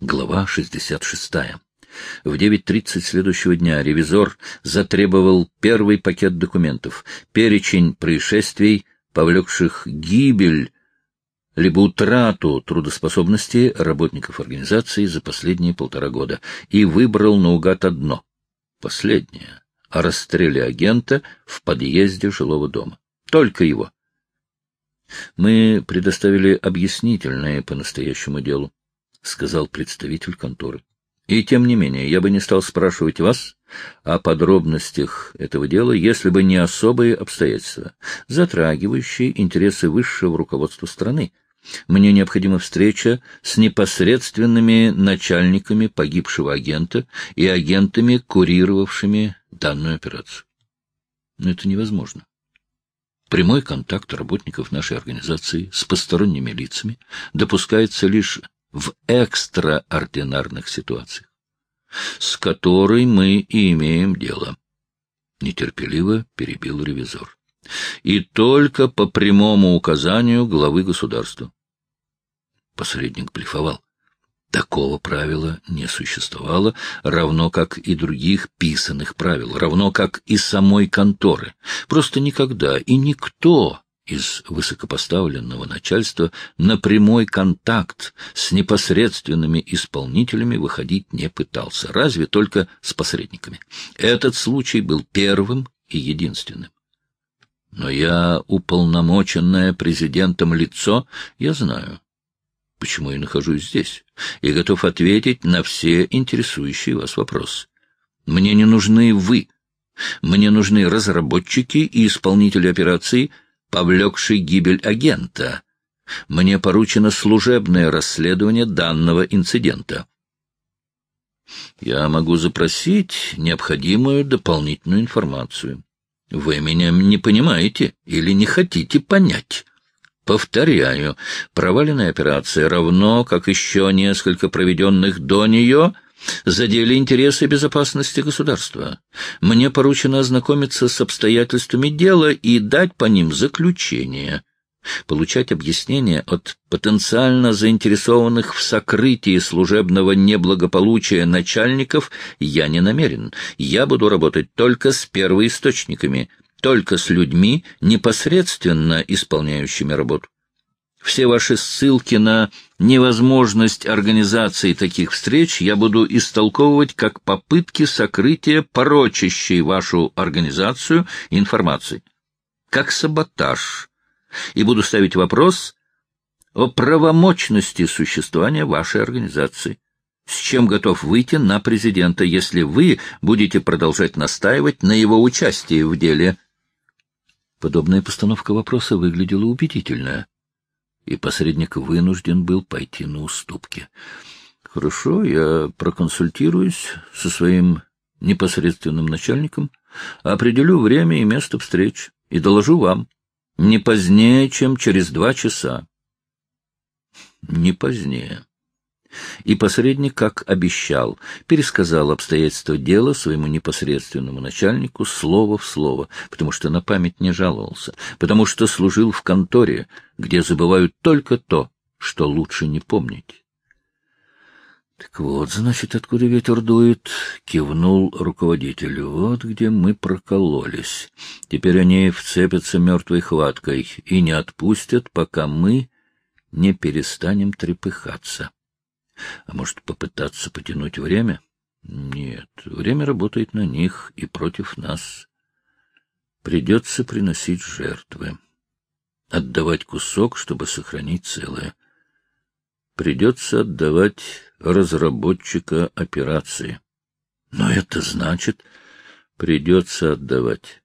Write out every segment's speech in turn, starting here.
Глава 66. В 9.30 следующего дня ревизор затребовал первый пакет документов, перечень происшествий, повлекших гибель либо утрату трудоспособности работников организации за последние полтора года, и выбрал наугад одно, последнее, о расстреле агента в подъезде жилого дома. Только его. Мы предоставили объяснительное по настоящему делу. — сказал представитель конторы. — И тем не менее, я бы не стал спрашивать вас о подробностях этого дела, если бы не особые обстоятельства, затрагивающие интересы высшего руководства страны. Мне необходима встреча с непосредственными начальниками погибшего агента и агентами, курировавшими данную операцию. Но это невозможно. Прямой контакт работников нашей организации с посторонними лицами допускается лишь в экстраординарных ситуациях, с которой мы и имеем дело. Нетерпеливо перебил ревизор. И только по прямому указанию главы государства. Посредник блефовал. Такого правила не существовало, равно как и других писанных правил, равно как и самой конторы. Просто никогда и никто из высокопоставленного начальства на прямой контакт с непосредственными исполнителями выходить не пытался, разве только с посредниками. Этот случай был первым и единственным. Но я уполномоченное президентом лицо, я знаю, почему я нахожусь здесь, и готов ответить на все интересующие вас вопросы. Мне не нужны вы, мне нужны разработчики и исполнители операции — повлекший гибель агента. Мне поручено служебное расследование данного инцидента. Я могу запросить необходимую дополнительную информацию. Вы меня не понимаете или не хотите понять. Повторяю, проваленная операция равно, как еще несколько проведенных до нее — задели интересы безопасности государства. Мне поручено ознакомиться с обстоятельствами дела и дать по ним заключение. Получать объяснения от потенциально заинтересованных в сокрытии служебного неблагополучия начальников я не намерен. Я буду работать только с первоисточниками, только с людьми, непосредственно исполняющими работу. Все ваши ссылки на невозможность организации таких встреч я буду истолковывать как попытки сокрытия порочащей вашу организацию информации, как саботаж, и буду ставить вопрос о правомочности существования вашей организации, с чем готов выйти на президента, если вы будете продолжать настаивать на его участии в деле. Подобная постановка вопроса выглядела убедительно и посредник вынужден был пойти на уступки. Хорошо, я проконсультируюсь со своим непосредственным начальником, определю время и место встреч и доложу вам. Не позднее, чем через два часа. Не позднее. И посредник, как обещал, пересказал обстоятельства дела своему непосредственному начальнику слово в слово, потому что на память не жаловался, потому что служил в конторе, где забывают только то, что лучше не помнить. Так вот, значит, откуда ветер дует, кивнул руководитель. Вот где мы прокололись. Теперь они вцепятся мертвой хваткой и не отпустят, пока мы не перестанем трепыхаться. А может, попытаться потянуть время? Нет, время работает на них и против нас. Придется приносить жертвы. Отдавать кусок, чтобы сохранить целое. Придется отдавать разработчика операции. Но это значит, придется отдавать.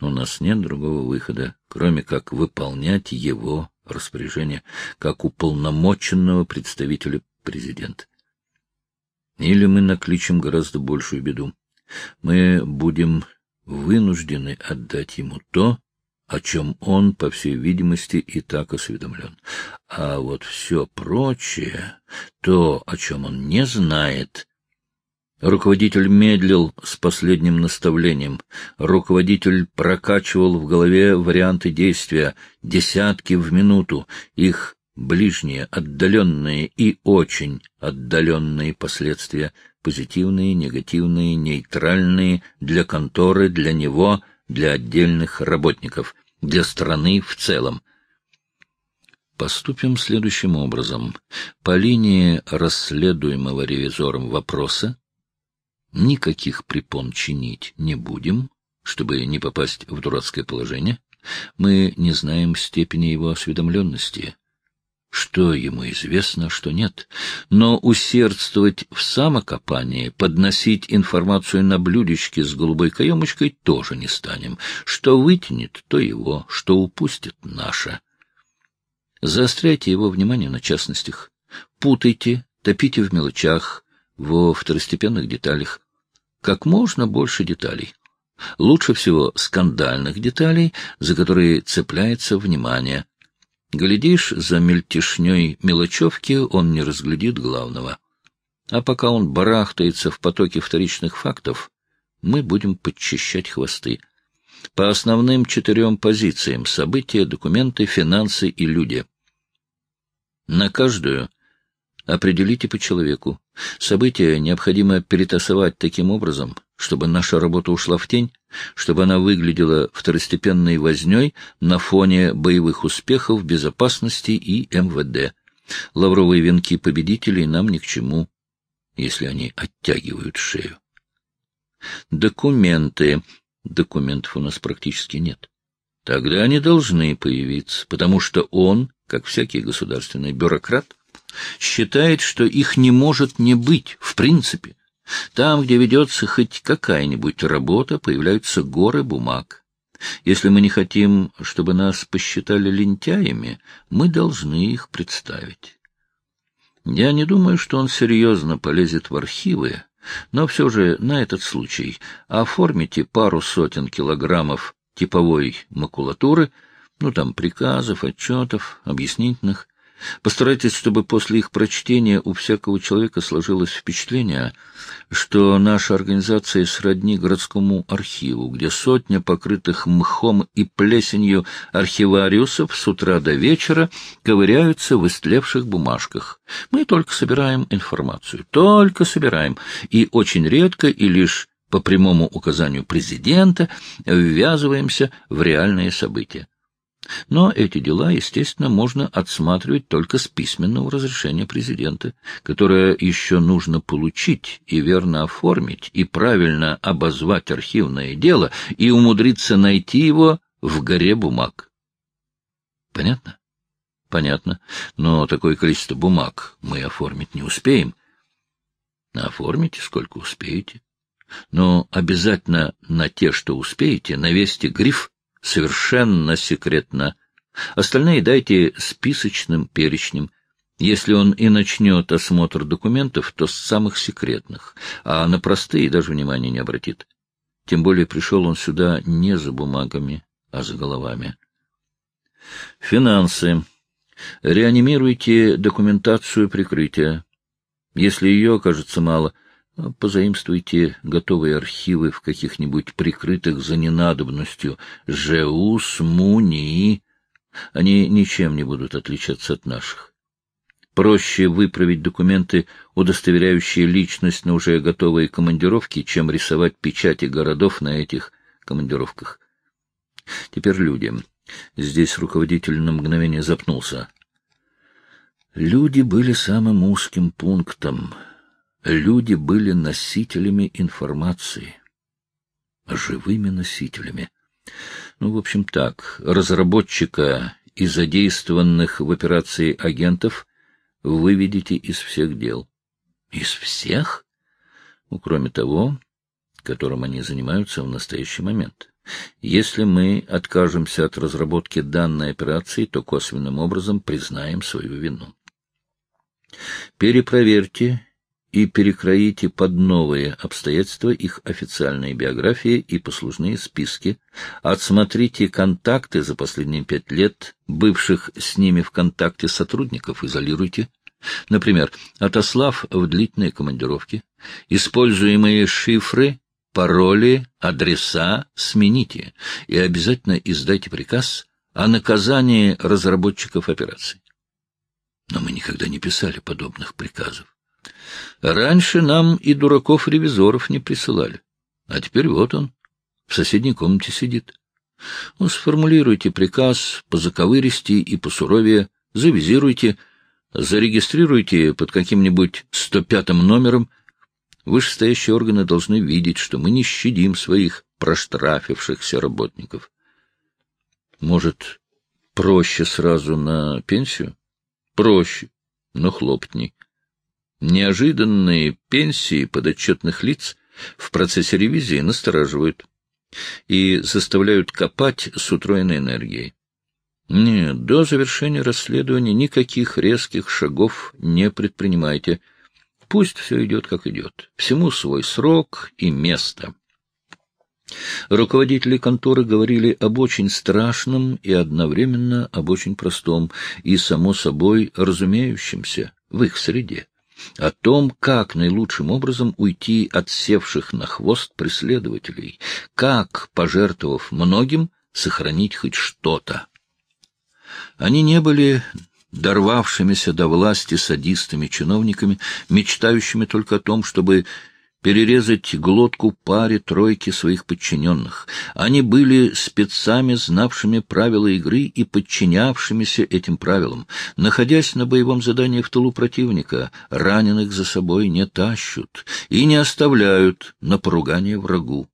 У нас нет другого выхода, кроме как выполнять его распоряжение, как уполномоченного представителя президент. Или мы накличем гораздо большую беду. Мы будем вынуждены отдать ему то, о чем он, по всей видимости, и так осведомлен. А вот все прочее, то, о чем он не знает... Руководитель медлил с последним наставлением. Руководитель прокачивал в голове варианты действия, десятки в минуту. Их ближние, отдаленные и очень отдаленные последствия, позитивные, негативные, нейтральные для конторы, для него, для отдельных работников, для страны в целом. Поступим следующим образом. По линии расследуемого ревизором вопроса никаких препон чинить не будем, чтобы не попасть в дурацкое положение. Мы не знаем степени его осведомленности. Что ему известно, что нет. Но усердствовать в самокопании, подносить информацию на блюдечке с голубой каемочкой тоже не станем. Что вытянет, то его, что упустит — наше. Заостряйте его внимание на частностях. Путайте, топите в мелочах, во второстепенных деталях. Как можно больше деталей. Лучше всего скандальных деталей, за которые цепляется внимание. Глядишь, за мельтешней мелочевки он не разглядит главного. А пока он барахтается в потоке вторичных фактов, мы будем подчищать хвосты. По основным четырем позициям — события, документы, финансы и люди. На каждую определите по человеку. События необходимо перетасовать таким образом, чтобы наша работа ушла в тень, чтобы она выглядела второстепенной вознёй на фоне боевых успехов, безопасности и МВД. Лавровые венки победителей нам ни к чему, если они оттягивают шею. Документы. Документов у нас практически нет. Тогда они должны появиться, потому что он, как всякий государственный бюрократ, считает, что их не может не быть в принципе. Там, где ведется хоть какая-нибудь работа, появляются горы бумаг. Если мы не хотим, чтобы нас посчитали лентяями, мы должны их представить. Я не думаю, что он серьезно полезет в архивы, но все же на этот случай оформите пару сотен килограммов типовой макулатуры, ну там приказов, отчетов, объяснительных, Постарайтесь, чтобы после их прочтения у всякого человека сложилось впечатление, что наша организация сродни городскому архиву, где сотня покрытых мхом и плесенью архивариусов с утра до вечера ковыряются в истлевших бумажках. Мы только собираем информацию, только собираем, и очень редко и лишь по прямому указанию президента ввязываемся в реальные события. Но эти дела, естественно, можно отсматривать только с письменного разрешения президента, которое еще нужно получить и верно оформить, и правильно обозвать архивное дело, и умудриться найти его в горе бумаг. Понятно? Понятно. Но такое количество бумаг мы оформить не успеем. Оформите, сколько успеете. Но обязательно на те, что успеете, навесьте гриф совершенно секретно. Остальные дайте списочным перечнем. Если он и начнет осмотр документов, то с самых секретных, а на простые даже внимания не обратит. Тем более пришел он сюда не за бумагами, а за головами. Финансы. Реанимируйте документацию прикрытия. Если ее окажется мало, Позаимствуйте готовые архивы в каких-нибудь прикрытых за ненадобностью ЖУ, СМУ, НИИ. Они ничем не будут отличаться от наших. Проще выправить документы, удостоверяющие личность на уже готовые командировки, чем рисовать печати городов на этих командировках. Теперь люди. Здесь руководитель на мгновение запнулся. Люди были самым узким пунктом — люди были носителями информации, живыми носителями. Ну, в общем, так, разработчика и задействованных в операции агентов выведите из всех дел. Из всех? Ну, кроме того, которым они занимаются в настоящий момент. Если мы откажемся от разработки данной операции, то косвенным образом признаем свою вину. Перепроверьте и перекроите под новые обстоятельства их официальные биографии и послужные списки, отсмотрите контакты за последние пять лет бывших с ними в контакте сотрудников, изолируйте, например, отослав в длительные командировки, используемые шифры, пароли, адреса смените и обязательно издайте приказ о наказании разработчиков операций. Но мы никогда не писали подобных приказов. Раньше нам и дураков-ревизоров не присылали. А теперь вот он, в соседней комнате сидит. Ну, сформулируйте приказ по заковыристи и посуровее, завизируйте, зарегистрируйте под каким-нибудь 105-м номером. Вышестоящие органы должны видеть, что мы не щадим своих проштрафившихся работников. Может, проще сразу на пенсию? Проще, но хлопотней. Неожиданные пенсии подотчетных лиц в процессе ревизии настораживают и заставляют копать с утроенной энергией. Нет, до завершения расследования никаких резких шагов не предпринимайте. Пусть все идет, как идет. Всему свой срок и место. Руководители конторы говорили об очень страшном и одновременно об очень простом и, само собой, разумеющемся в их среде о том, как наилучшим образом уйти от севших на хвост преследователей, как, пожертвовав многим, сохранить хоть что-то. Они не были дорвавшимися до власти садистами-чиновниками, мечтающими только о том, чтобы перерезать глотку паре тройки своих подчиненных. Они были спецами, знавшими правила игры и подчинявшимися этим правилам. Находясь на боевом задании в тылу противника, раненых за собой не тащут и не оставляют на поругание врагу.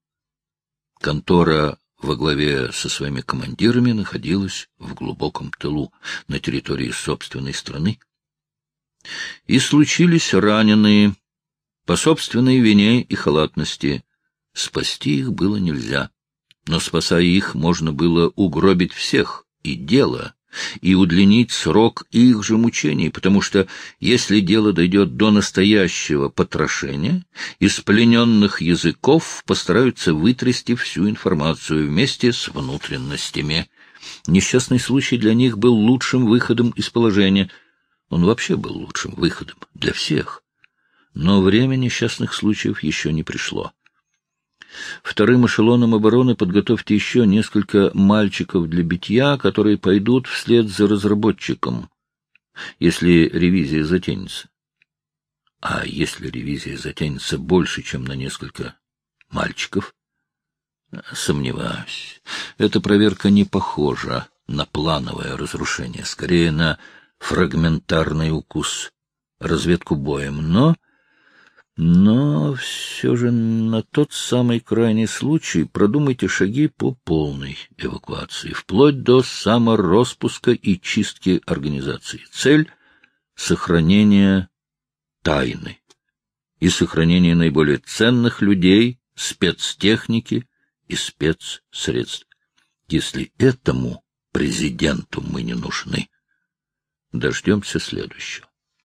Контора во главе со своими командирами находилась в глубоком тылу, на территории собственной страны. И случились раненые, по собственной вине и халатности. Спасти их было нельзя, но, спасая их, можно было угробить всех и дело, и удлинить срок их же мучений, потому что, если дело дойдет до настоящего потрошения, из плененных языков постараются вытрясти всю информацию вместе с внутренностями. Несчастный случай для них был лучшим выходом из положения. Он вообще был лучшим выходом для всех но время несчастных случаев еще не пришло. Вторым эшелоном обороны подготовьте еще несколько мальчиков для битья, которые пойдут вслед за разработчиком, если ревизия затянется. А если ревизия затянется больше, чем на несколько мальчиков? Сомневаюсь. Эта проверка не похожа на плановое разрушение, скорее на фрагментарный укус, разведку боем, но но все же на тот самый крайний случай продумайте шаги по полной эвакуации, вплоть до самороспуска и чистки организации. Цель — сохранение тайны и сохранение наиболее ценных людей, спецтехники и спецсредств. Если этому президенту мы не нужны, дождемся следующего.